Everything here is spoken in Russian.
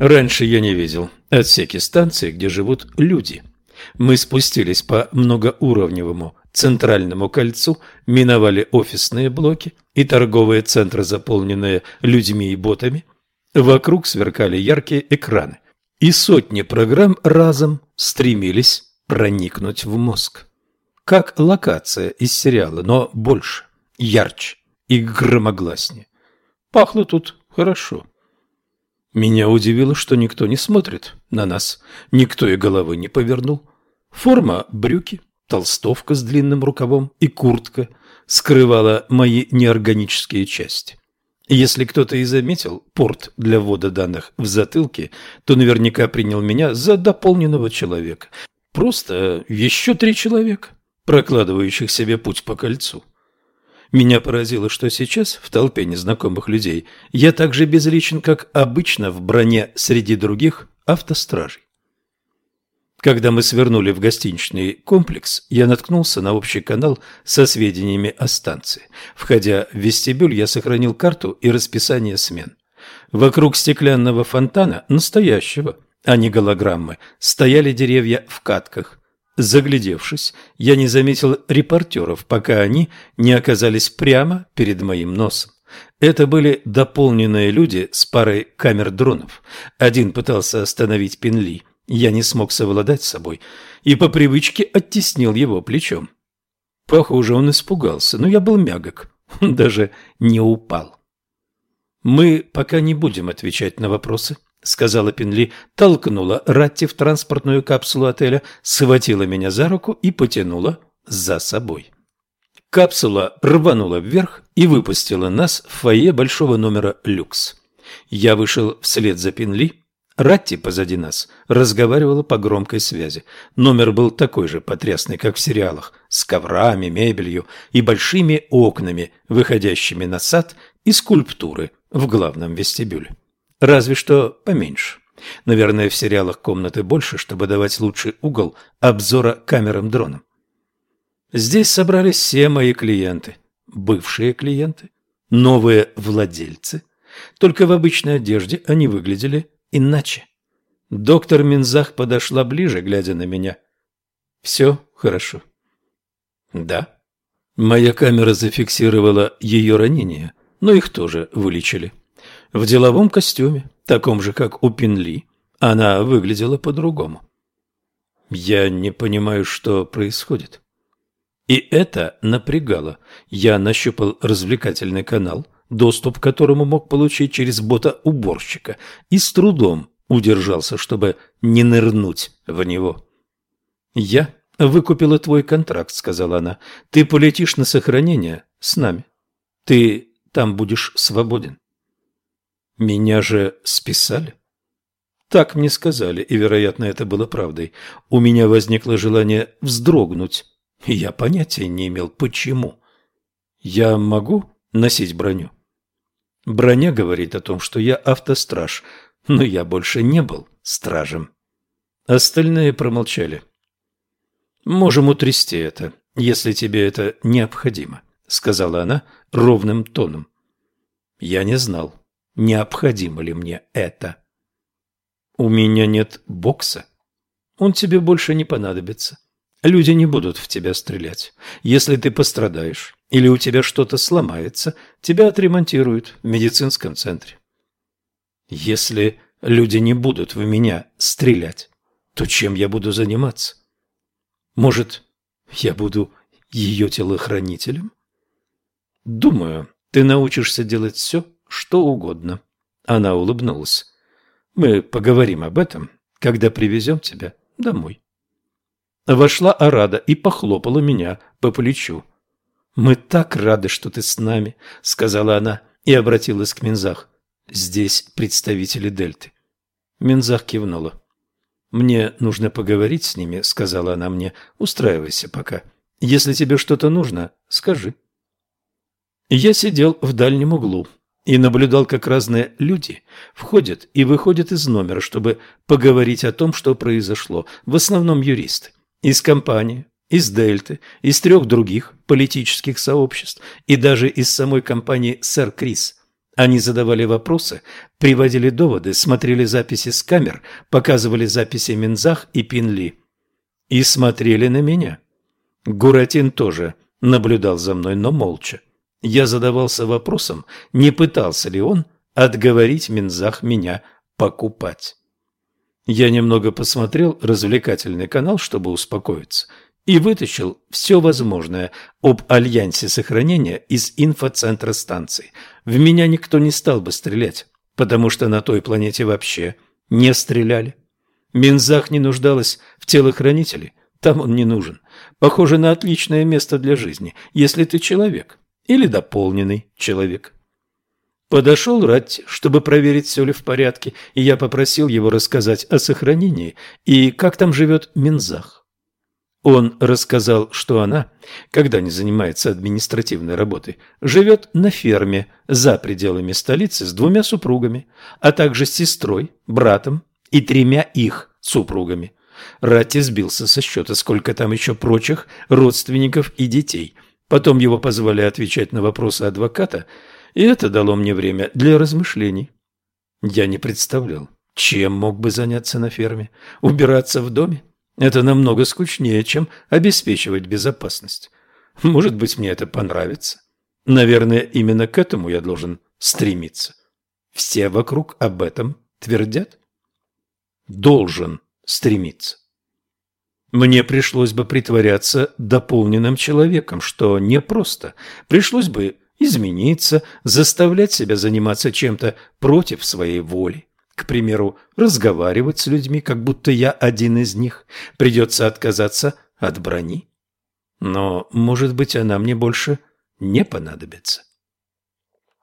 Раньше я не видел отсеки станции, где живут люди. Мы спустились по многоуровневому центральному кольцу, миновали офисные блоки и торговые центры, заполненные людьми и ботами. Вокруг сверкали яркие экраны, и сотни программ разом стремились проникнуть в мозг. Как локация из сериала, но больше, ярче и громогласнее. Пахло тут хорошо. Меня удивило, что никто не смотрит на нас, никто и головы не повернул. Форма брюки, толстовка с длинным рукавом и куртка скрывала мои неорганические части. Если кто-то и заметил порт для ввода данных в затылке, то наверняка принял меня за дополненного человека. Просто еще три человека, прокладывающих себе путь по кольцу. Меня поразило, что сейчас, в толпе незнакомых людей, я так же безличен, как обычно в броне среди других автостражей. Когда мы свернули в гостиничный комплекс, я наткнулся на общий канал со сведениями о станции. Входя в вестибюль, я сохранил карту и расписание смен. Вокруг стеклянного фонтана, настоящего, а не голограммы, стояли деревья в катках. Заглядевшись, я не заметил репортеров, пока они не оказались прямо перед моим носом. Это были дополненные люди с парой камер дронов. Один пытался остановить Пенли. Я не смог совладать с собой и по привычке оттеснил его плечом. Похоже, он испугался, но я был мягок, даже не упал. Мы пока не будем отвечать на вопросы, — сказала Пенли, толкнула Ратти в транспортную капсулу отеля, схватила меня за руку и потянула за собой. Капсула рванула вверх и выпустила нас в фойе большого номера «Люкс». Я вышел вслед за Пенли. Ратти позади нас разговаривала по громкой связи. Номер был такой же потрясный, как в сериалах, с коврами, мебелью и большими окнами, выходящими на сад и скульптуры в главном вестибюле. Разве что поменьше. Наверное, в сериалах комнаты больше, чтобы давать лучший угол обзора камерам-дроном. Здесь собрались все мои клиенты, бывшие клиенты, новые владельцы. Только в обычной одежде они выглядели иначе. Доктор Минзах подошла ближе, глядя на меня. «Все хорошо». «Да». Моя камера зафиксировала ее ранения, но их тоже вылечили в деловом костюме, таком же, как у Пинли. Она выглядела по-другому. Я не понимаю, что происходит. И это напрягало. Я нащупал развлекательный канал, доступ к которому мог получить через бота-уборщика, и с трудом удержался, чтобы не нырнуть в него. «Я выкупила твой контракт», — сказала она. «Ты полетишь на сохранение с нами. Ты там будешь свободен». Меня же списали? Так мне сказали, и, вероятно, это было правдой. У меня возникло желание вздрогнуть, и я понятия не имел, почему. Я могу носить броню? Броня говорит о том, что я автостраж, но я больше не был стражем. Остальные промолчали. «Можем утрясти это, если тебе это необходимо», — сказала она ровным тоном. Я не знал, необходимо ли мне это. У меня нет бокса. Он тебе больше не понадобится. Люди не будут в тебя стрелять. Если ты пострадаешь или у тебя что-то сломается, тебя отремонтируют в медицинском центре. Если люди не будут в меня стрелять, то чем я буду заниматься? Может, я буду ее телохранителем? Думаю, ты научишься делать все, что угодно. Она улыбнулась. Мы поговорим об этом, когда привезем тебя домой. Вошла Арада и похлопала меня по плечу. «Мы так рады, что ты с нами», — сказала она и обратилась к Минзах. «Здесь представители Дельты». Минзах кивнула. «Мне нужно поговорить с ними», — сказала она мне. «Устраивайся пока. Если тебе что-то нужно, скажи». Я сидел в дальнем углу, и наблюдал, как разные люди входят и выходят из номера, чтобы поговорить о том, что произошло. В основном юристы. Из компании, из Дельты, из трех других политических сообществ и даже из самой компании «Сэр Крис». Они задавали вопросы, приводили доводы, смотрели записи с камер, показывали записи Минзах и Пинли. И смотрели на меня. Гуратин тоже наблюдал за мной, но молча. Я задавался вопросом, не пытался ли он отговорить Минзах меня покупать. Я немного посмотрел развлекательный канал, чтобы успокоиться, и вытащил все возможное об альянсе сохранения из инфоцентра станции. В меня никто не стал бы стрелять, потому что на той планете вообще не стреляли. Минзах не нуждалась в телохранителе, там он не нужен. Похоже на отличное место для жизни, если ты человек или дополненный человек. Подошел Ратти, чтобы проверить, все ли в порядке, и я попросил его рассказать о сохранении и как там живет Минзах. Он рассказал, что она, когда не занимается административной работой, живет на ферме за пределами столицы с двумя супругами, а также с сестрой, братом и тремя их супругами. Ратти сбился со счета, сколько там еще прочих родственников и детей. Потом его позвали отвечать на вопросы адвоката, и это дало мне время для размышлений. Я не представлял, чем мог бы заняться на ферме, убираться в доме это намного скучнее, чем обеспечивать безопасность. Может быть, мне это понравится. Наверное, именно к этому я должен стремиться. Все вокруг об этом твердят. Должен стремиться. Мне пришлось бы притворяться дополненным человеком, что непросто. Пришлось бы измениться, заставлять себя заниматься чем-то против своей воли. К примеру, разговаривать с людьми, как будто я один из них. Придется отказаться от брони. Но, может быть, она мне больше не понадобится.